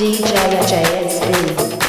DJ JSB.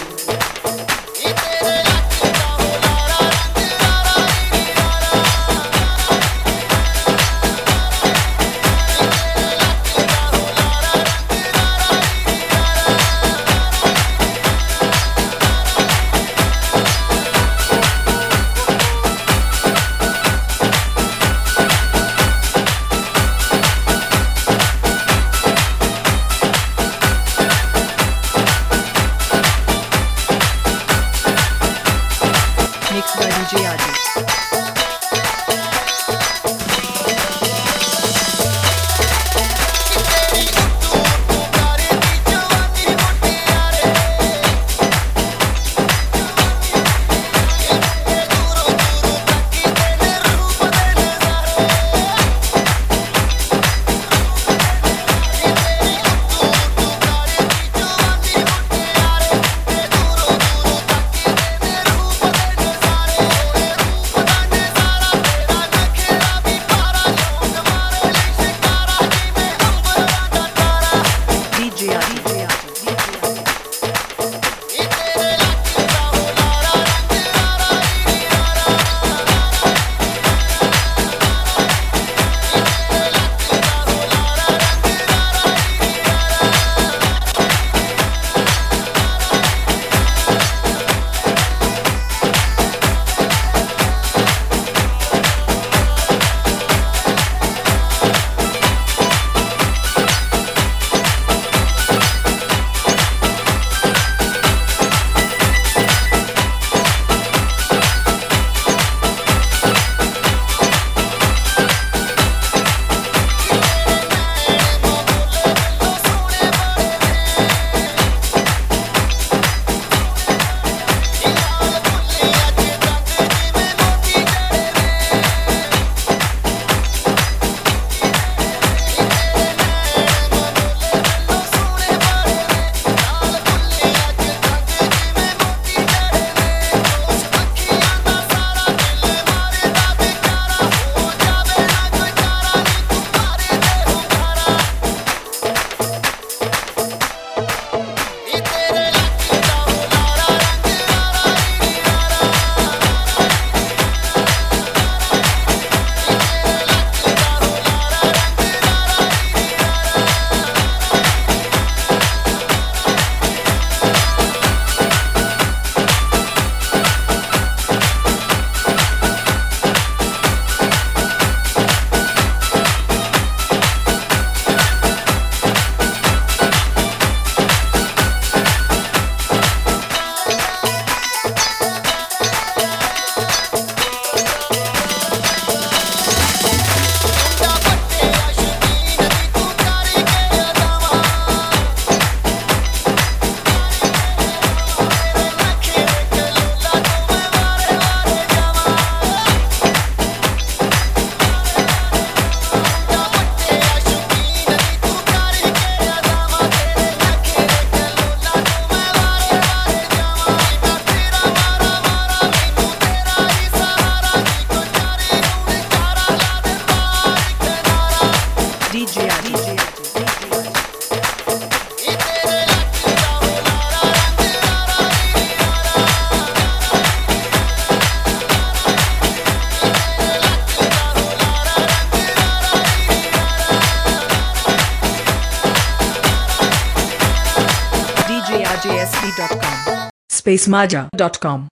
SpaceMaja.com.